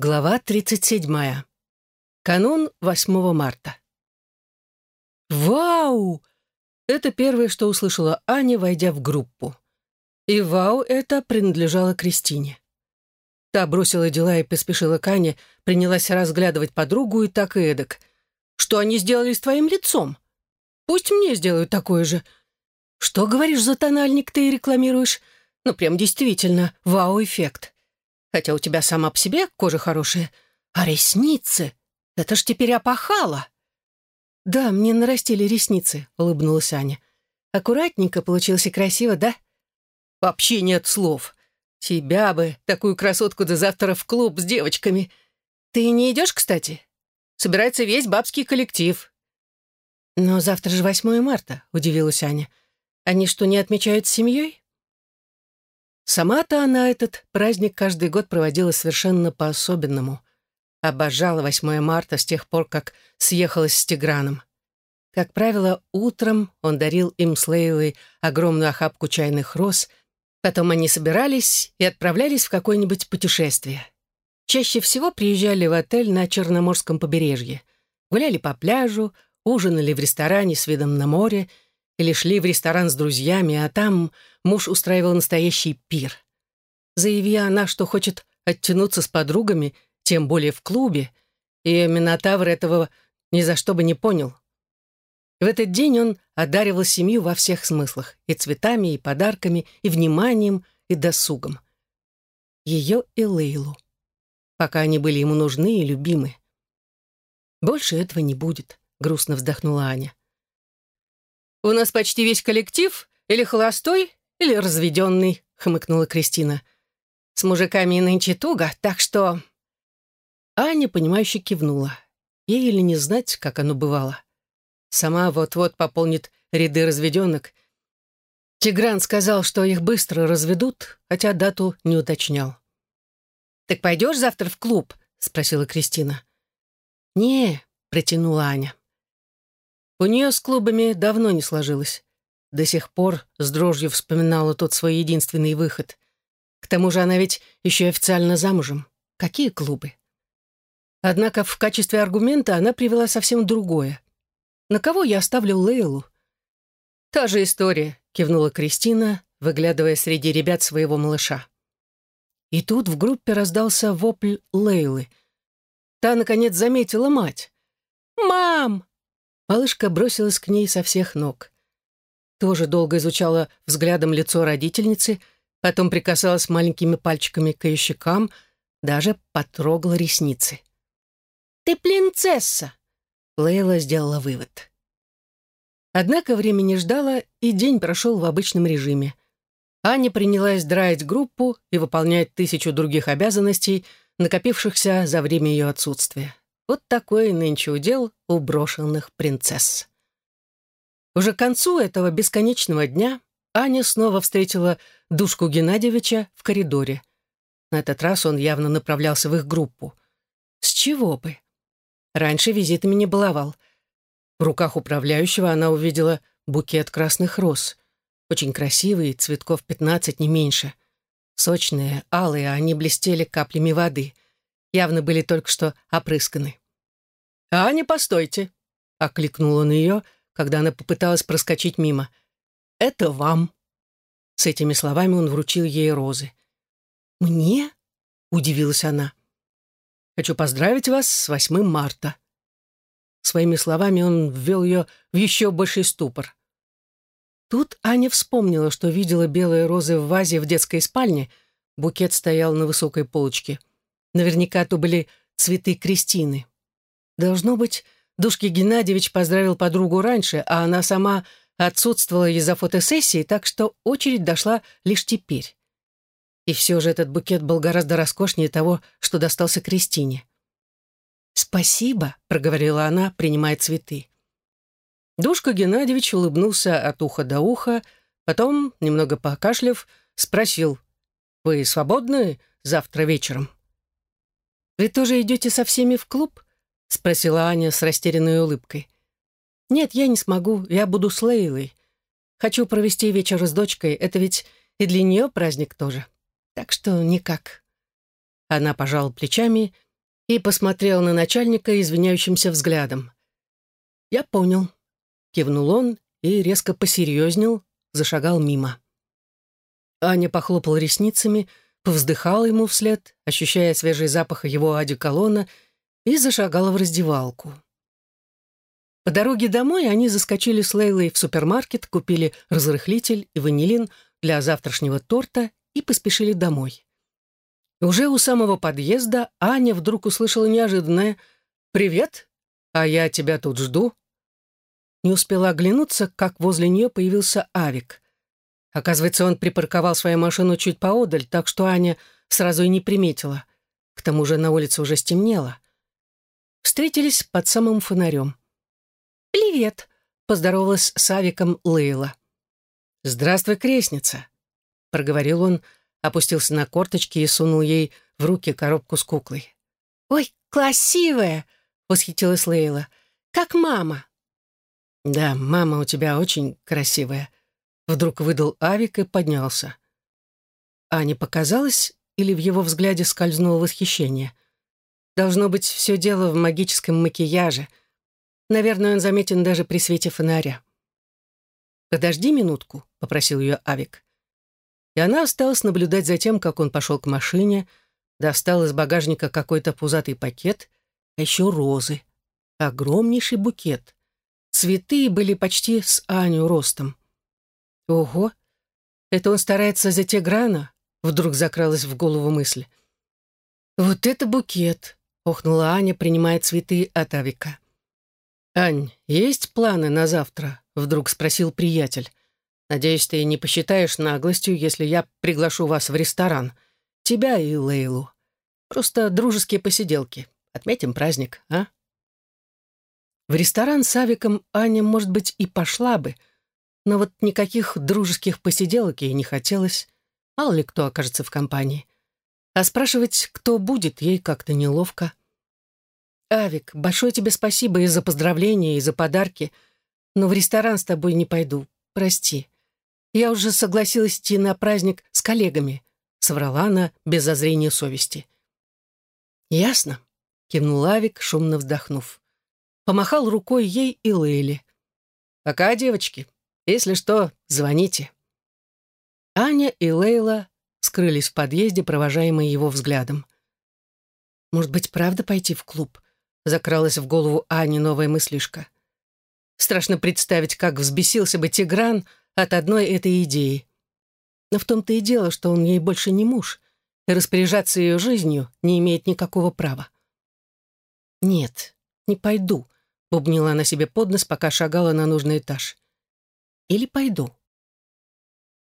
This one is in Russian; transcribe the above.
Глава 37. Канун 8 марта. «Вау!» Это первое, что услышала Аня, войдя в группу. И «вау» это принадлежало Кристине. Та бросила дела и поспешила к Ане, принялась разглядывать подругу и так и эдак. «Что они сделали с твоим лицом? Пусть мне сделают такое же. Что, говоришь, за тональник ты рекламируешь? Ну, прям действительно, вау-эффект. Хотя у тебя сама по себе кожа хорошая. А ресницы? Это ж теперь опахало. Да, мне нарастили ресницы, улыбнулась Аня. Аккуратненько получилось и красиво, да? Вообще нет слов. Тебя бы, такую красотку до завтра в клуб с девочками. Ты не идешь, кстати? Собирается весь бабский коллектив. Но завтра же 8 марта, удивилась Аня. Они что, не отмечают с семьей? Сама-то она этот праздник каждый год проводила совершенно по-особенному. Обожала 8 марта с тех пор, как съехалась с Тиграном. Как правило, утром он дарил им с Лейлой огромную охапку чайных роз, потом они собирались и отправлялись в какое-нибудь путешествие. Чаще всего приезжали в отель на Черноморском побережье, гуляли по пляжу, ужинали в ресторане с видом на море — или шли в ресторан с друзьями, а там муж устраивал настоящий пир. Заяви она, что хочет оттянуться с подругами, тем более в клубе, и Минотавр этого ни за что бы не понял. В этот день он одаривал семью во всех смыслах, и цветами, и подарками, и вниманием, и досугом. Ее и Лейлу. Пока они были ему нужны и любимы. «Больше этого не будет», — грустно вздохнула Аня. «У нас почти весь коллектив или холостой, или разведенный», — хмыкнула Кристина. «С мужиками нынче туго, так что...» Аня, понимающе кивнула. Ей или не знать, как оно бывало. Сама вот-вот пополнит ряды разведенок. Тигран сказал, что их быстро разведут, хотя дату не уточнял. «Так пойдешь завтра в клуб?» — спросила Кристина. «Не», — протянула Аня. У нее с клубами давно не сложилось. До сих пор с дрожью вспоминала тот свой единственный выход. К тому же она ведь еще и официально замужем. Какие клубы? Однако в качестве аргумента она привела совсем другое. «На кого я оставлю Лейлу?» «Та же история», — кивнула Кристина, выглядывая среди ребят своего малыша. И тут в группе раздался вопль Лейлы. Та, наконец, заметила мать. «Мам!» Малышка бросилась к ней со всех ног. Тоже долго изучала взглядом лицо родительницы, потом прикасалась маленькими пальчиками к ее щекам, даже потрогала ресницы. «Ты принцесса!» Лейла сделала вывод. Однако время не ждало, и день прошел в обычном режиме. Аня принялась драить группу и выполнять тысячу других обязанностей, накопившихся за время ее отсутствия. Вот такой нынче удел у брошенных принцесс. Уже к концу этого бесконечного дня Аня снова встретила Душку Геннадьевича в коридоре. На этот раз он явно направлялся в их группу. С чего бы? Раньше визитами не баловал. В руках управляющего она увидела букет красных роз. Очень красивые, цветков пятнадцать, не меньше. Сочные, алые, они блестели каплями воды — явно были только что опрысканы. «Аня, постойте!» — окликнул он ее, когда она попыталась проскочить мимо. «Это вам!» С этими словами он вручил ей розы. «Мне?» — удивилась она. «Хочу поздравить вас с 8 марта». Своими словами он ввел ее в еще больший ступор. Тут Аня вспомнила, что видела белые розы в вазе в детской спальне. Букет стоял на высокой полочке. Наверняка то были цветы Кристины. Должно быть, Душки Геннадьевич поздравил подругу раньше, а она сама отсутствовала из-за фотосессии, так что очередь дошла лишь теперь. И все же этот букет был гораздо роскошнее того, что достался Кристине. «Спасибо», — проговорила она, принимая цветы. Душка Геннадьевич улыбнулся от уха до уха, потом, немного покашляв, спросил, «Вы свободны завтра вечером?» «Вы тоже идете со всеми в клуб?» — спросила Аня с растерянной улыбкой. «Нет, я не смогу, я буду с Лейлой. Хочу провести вечер с дочкой, это ведь и для нее праздник тоже. Так что никак». Она пожала плечами и посмотрел на начальника извиняющимся взглядом. «Я понял», — кивнул он и резко посерьезнел, зашагал мимо. Аня похлопала ресницами, повздыхала ему вслед, ощущая свежий запах его одеколона, и зашагала в раздевалку. По дороге домой они заскочили с Лейлой в супермаркет, купили разрыхлитель и ванилин для завтрашнего торта и поспешили домой. Уже у самого подъезда Аня вдруг услышала неожиданное «Привет, а я тебя тут жду». Не успела оглянуться, как возле нее появился Авик. Оказывается, он припарковал свою машину чуть поодаль, так что Аня сразу и не приметила. К тому же на улице уже стемнело. Встретились под самым фонарем. «Привет», — поздоровалась с Авиком Лейла. «Здравствуй, крестница», — проговорил он, опустился на корточки и сунул ей в руки коробку с куклой. «Ой, красивая!» — восхитилась Лейла. «Как мама!» «Да, мама у тебя очень красивая», — вдруг выдал Авик и поднялся. А не показалось, или в его взгляде скользнуло восхищение? Должно быть, все дело в магическом макияже. Наверное, он заметен даже при свете фонаря. «Подожди минутку», — попросил ее Авик. И она осталась наблюдать за тем, как он пошел к машине, достал из багажника какой-то пузатый пакет, а еще розы. Огромнейший букет. Цветы были почти с Аню ростом. Ого! Это он старается за Тиграна? Вдруг закралась в голову мысль. «Вот это букет!» — охнула Аня, принимая цветы от Авика. «Ань, есть планы на завтра?» — вдруг спросил приятель. «Надеюсь, ты не посчитаешь наглостью, если я приглашу вас в ресторан. Тебя и Лейлу. Просто дружеские посиделки. Отметим праздник, а?» В ресторан с Авиком Аня, может быть, и пошла бы, но вот никаких дружеских посиделок ей не хотелось. Мало ли кто окажется в компании. А спрашивать, кто будет, ей как-то неловко. «Авик, большое тебе спасибо и за поздравления, и за подарки, но в ресторан с тобой не пойду. Прости. Я уже согласилась идти на праздник с коллегами», — соврала она без зазрения совести. «Ясно», — кивнул Авик, шумно вздохнув помахал рукой ей и Лейле. «Пока, девочки. Если что, звоните». Аня и Лейла скрылись в подъезде, провожаемые его взглядом. «Может быть, правда пойти в клуб?» — закралась в голову Ани новая мыслишка. Страшно представить, как взбесился бы Тигран от одной этой идеи. Но в том-то и дело, что он ей больше не муж, и распоряжаться ее жизнью не имеет никакого права. «Нет, не пойду», Бубнила она себе под нос, пока шагала на нужный этаж. «Или пойду?»